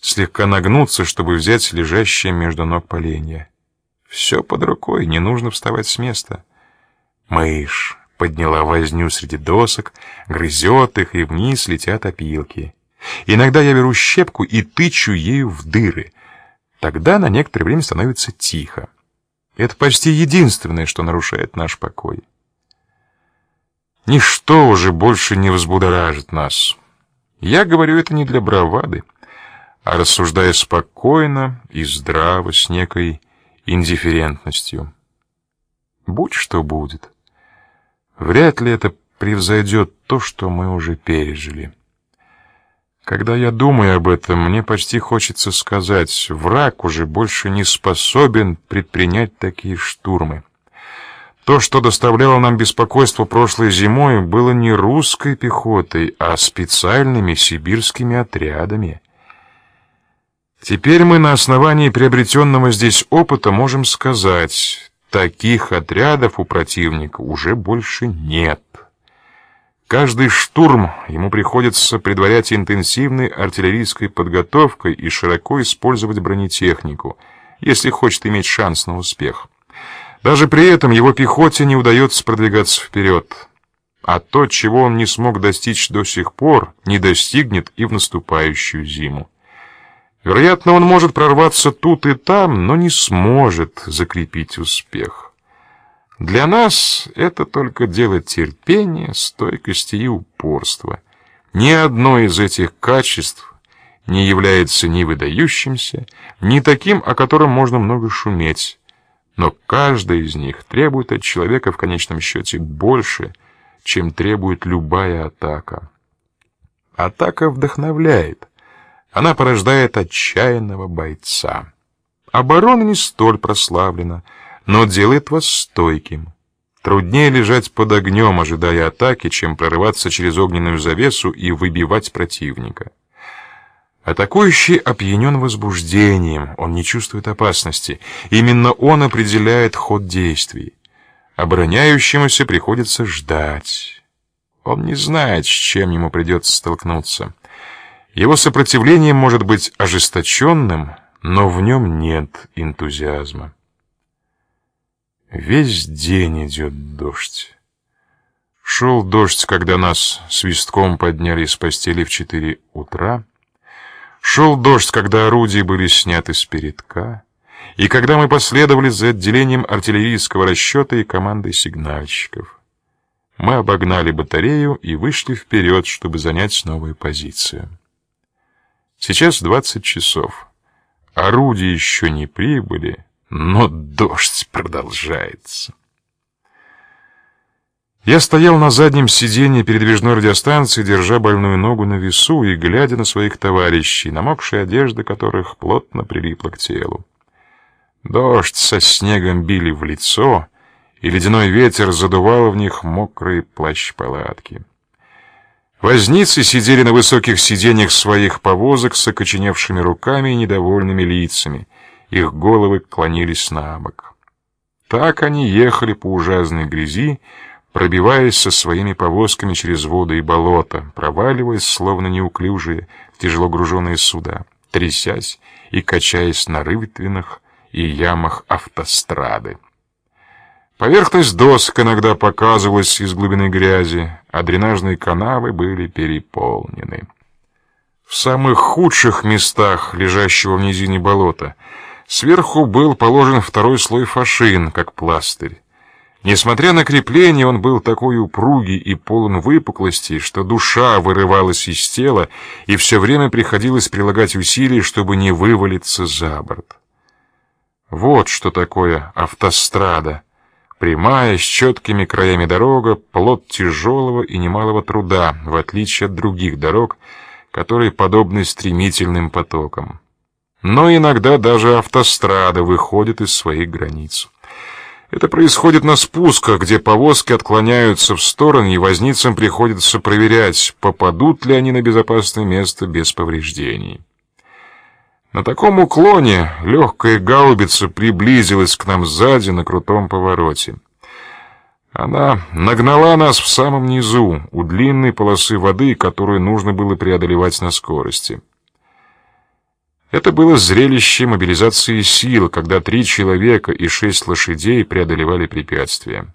слегка нагнуться, чтобы взять лежащее между ног поленья. Все под рукой, не нужно вставать с места. Мышь подняла возню среди досок, грызет их, и вниз летят опилки. Иногда я беру щепку и тычу ею в дыры. Тогда на некоторое время становится тихо. Это почти единственное, что нарушает наш покой. Ничто уже больше не взбудоражит нас. Я говорю это не для бравады, а рассуждая спокойно и здраво, с некой индифферентностью. Будь что будет. Вряд ли это превзойдет то, что мы уже пережили. Когда я думаю об этом, мне почти хочется сказать, враг уже больше не способен предпринять такие штурмы. То, что доставляло нам беспокойство прошлой зимой, было не русской пехотой, а специальными сибирскими отрядами. Теперь мы на основании приобретенного здесь опыта можем сказать, таких отрядов у противника уже больше нет. Каждый штурм ему приходится предварять интенсивной артиллерийской подготовкой и широко использовать бронетехнику, если хочет иметь шанс на успех. Даже при этом его пехоте не удается продвигаться вперед. А то, чего он не смог достичь до сих пор, не достигнет и в наступающую зиму. Вероятно, он может прорваться тут и там, но не сможет закрепить успех. Для нас это только дело терпения, стойкости и упорства. Ни одно из этих качеств не является ни выдающимся, ни таким, о котором можно много шуметь. Но каждый из них требует от человека в конечном счете больше, чем требует любая атака. Атака вдохновляет. Она порождает отчаянного бойца. Оборона не столь прославлена, но делает вас стойким. Труднее лежать под огнем, ожидая атаки, чем прорываться через огненную завесу и выбивать противника. Атакующий опьянен возбуждением, он не чувствует опасности. Именно он определяет ход действий. Обороняющемуся приходится ждать. Он не знает, с чем ему придется столкнуться. Его сопротивление может быть ожесточенным, но в нем нет энтузиазма. Весь день идет дождь. Шел дождь, когда нас свистком подняли из постели в четыре утра. Шел дождь, когда орудия были сняты с передка, и когда мы последовали за отделением артиллерийского расчета и командой сигнальщиков. Мы обогнали батарею и вышли вперед, чтобы занять новую позицию. Сейчас двадцать часов. Орудия еще не прибыли, но дождь продолжается. Я стоял на заднем сиденье передвижной радиостанции, держа больную ногу на весу и глядя на своих товарищей, намокшие одежды которых плотно прилипла к телу. Дождь со снегом били в лицо, и ледяной ветер задувал в них мокрые плащ-палатки. Возницы сидели на высоких сиденьях своих повозок с окоченевшими руками и недовольными лицами — их головы клонились на бок. Так они ехали по ужасной грязи, пробиваясь со своими повозками через воды и болота, проваливаясь, словно неуклюжие, в тяжело груженные суда, трясясь и качаясь на рытвинах и ямах автострады. Поверхность досок иногда показывалась из глубины грязи, а дренажные канавы были переполнены. В самых худших местах лежащего в низине болота — Сверху был положен второй слой фашин, как пластырь. Несмотря на крепление, он был такой упругий и полон выпуклостей, что душа вырывалась из тела, и все время приходилось прилагать усилия, чтобы не вывалиться за борт. Вот что такое автострада. Прямая, с четкими краями дорога, плод тяжелого и немалого труда, в отличие от других дорог, которые подобны стремительным потокам. Но иногда даже автострада выходит из своих границ. Это происходит на спусках, где повозки отклоняются в стороны, и возницам приходится проверять, попадут ли они на безопасное место без повреждений. На таком уклоне легкая гаубица приблизилась к нам сзади на крутом повороте. Она нагнала нас в самом низу, у длинной полосы воды, которую нужно было преодолевать на скорости. Это было зрелище мобилизации сил, когда три человека и шесть лошадей преодолевали препятствия.